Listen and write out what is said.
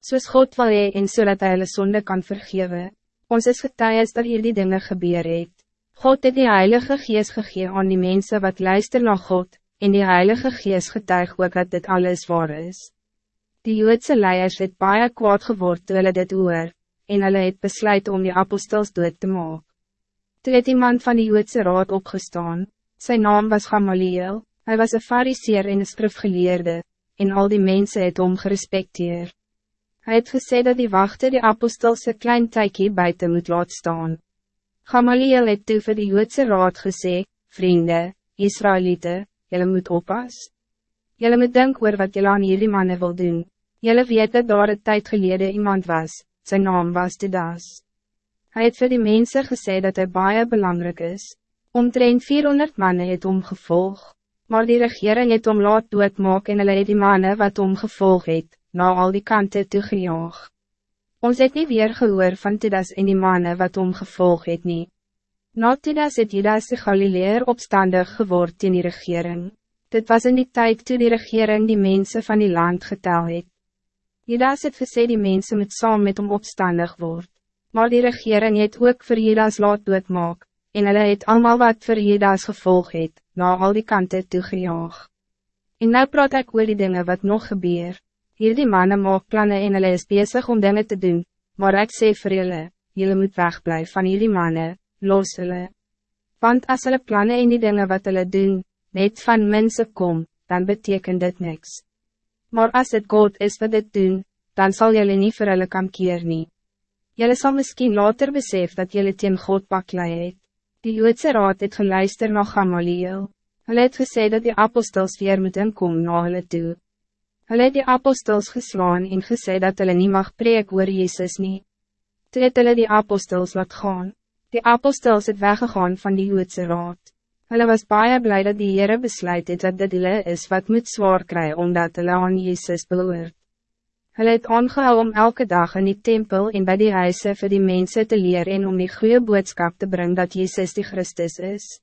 soos God wil hee en so dat hy hulle sonde kan vergeven. Ons is getuies dat hier die dinge gebeur het. God het die Heilige Gees gegee aan die mensen wat luister naar God, en die Heilige Gees getuig ook dat dit alles waar is. Die Joodse leiers het baie kwaad geword toe hulle dit hoor, en hulle het besluit om die apostels dood te maak. Toe het iemand van die Joodse raad opgestaan, zijn naam was Gamaliel, hij was een fariseer en een skrifgeleerde, en al die mensen het om gerespecteer. Hij het gesê dat die wachter die apostels een klein tykie buiten moet laat staan. Gamaliel het toe vir die Joodse raad gesê, vrienden, Israëlieten, jullie moet oppas. Jullie moet denk oor wat jullie aan jullie mannen wil doen. Jullie weet dat daar een tijd geleden iemand was, zijn naam was Tidas. Hij het vir die mensen gesê dat hij baie belangrijk is. Omtrent 400 mannen het omgevolg, maar die regering het om laat doodmaak en hulle het die mannen wat omgevolg het, na al die kanten toegejaag. Ons het nie weer gehoor van Tidas en die mannen wat omgevolg het nie. Na Tidas het Judas de Galileer opstandig geword in die regering. Dit was in die tijd toe die regering die mensen van die land getel het. Judas het gesê die mensen met saam met hom opstandig word. Maar die regering het ook voor Judas laat doodmaak, en hulle het allemaal wat voor Judas gevolg het, na al die kanten toegejaag. En nou praat ek oor die dingen wat nog gebeur. Hier die mannen maak plannen en hulle is bezig om dingen te doen, maar ik sê vir julle, julle moet wegblijven van jullie mannen, los hulle. Want as hulle plannen en die dingen wat hulle doen, net van mensen kom, dan betekent dit niks. Maar als het God is wat dit doen, dan zal jullie niet vir hulle kam keer nie. Julle sal miskien later besef dat jullie teen God baklei het. Die Joodse raad het geluister na Gamaliel. Hulle het gesê dat die apostels weer moet inkom na hulle toe. Hulle het die apostels geslaan en gesê dat hulle nie mag preek oor Jezus nie. Toe het hulle die apostels laat gaan. Die apostels het weggegaan van die Joodse raad. Hulle was baie blij dat die Heere besluit het dat dit hulle is wat moet zwaar kry omdat hulle aan Jezus beloert. Hulle het aangehou om elke dag in die tempel en bij die huise vir die mensen te leren en om die goede boodschap te brengen dat Jezus die Christus is.